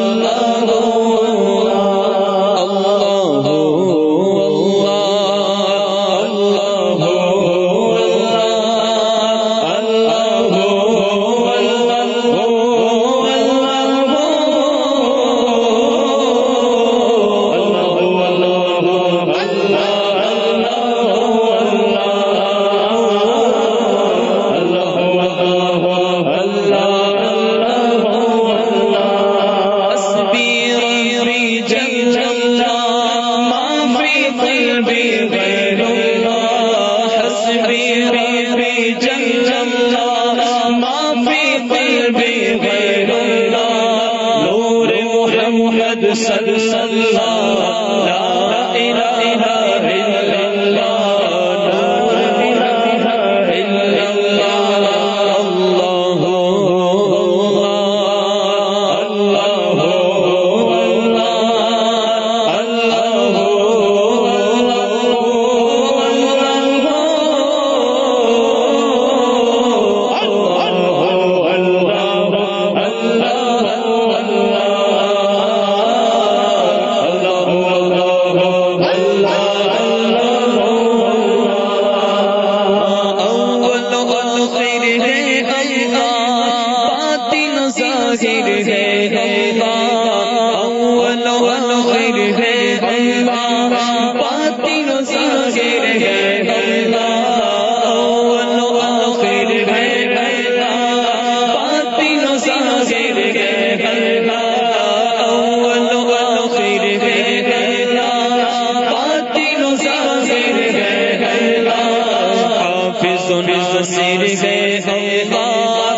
اللہ صلی اللہ اللہ باطن ظاہر ہے اللہ اول و آخر ہے سر گئے ہیں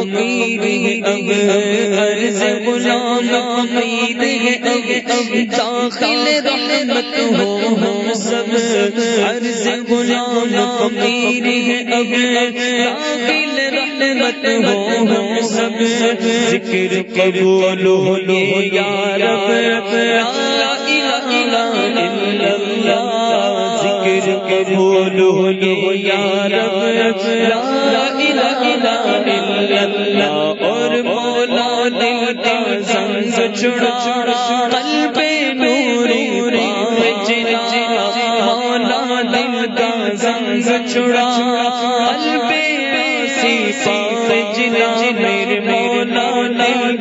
امید اب، عرض غلام امید اب اب داخل رحمت ہو ہم سب، عرض غلام امید اب، داخل رحمت ہو ہم سب، ذکر قبول ہو یا رب، لا الہ الا اللہ، ذکر قبول ہو یا رب، لا چھڑا قلب نوری پاوجنا مولا میرے مولا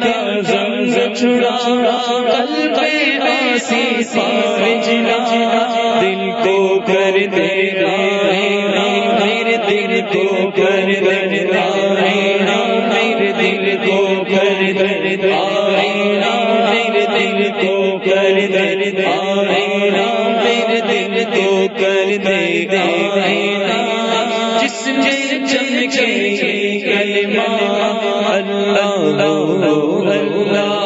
دل زنگ چھڑا قلب آسی پاوجنا دل کو کر دے میرے دل کو کر دے کر جس میں چمکے کلمہ اللہ اللہ